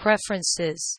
Preferences.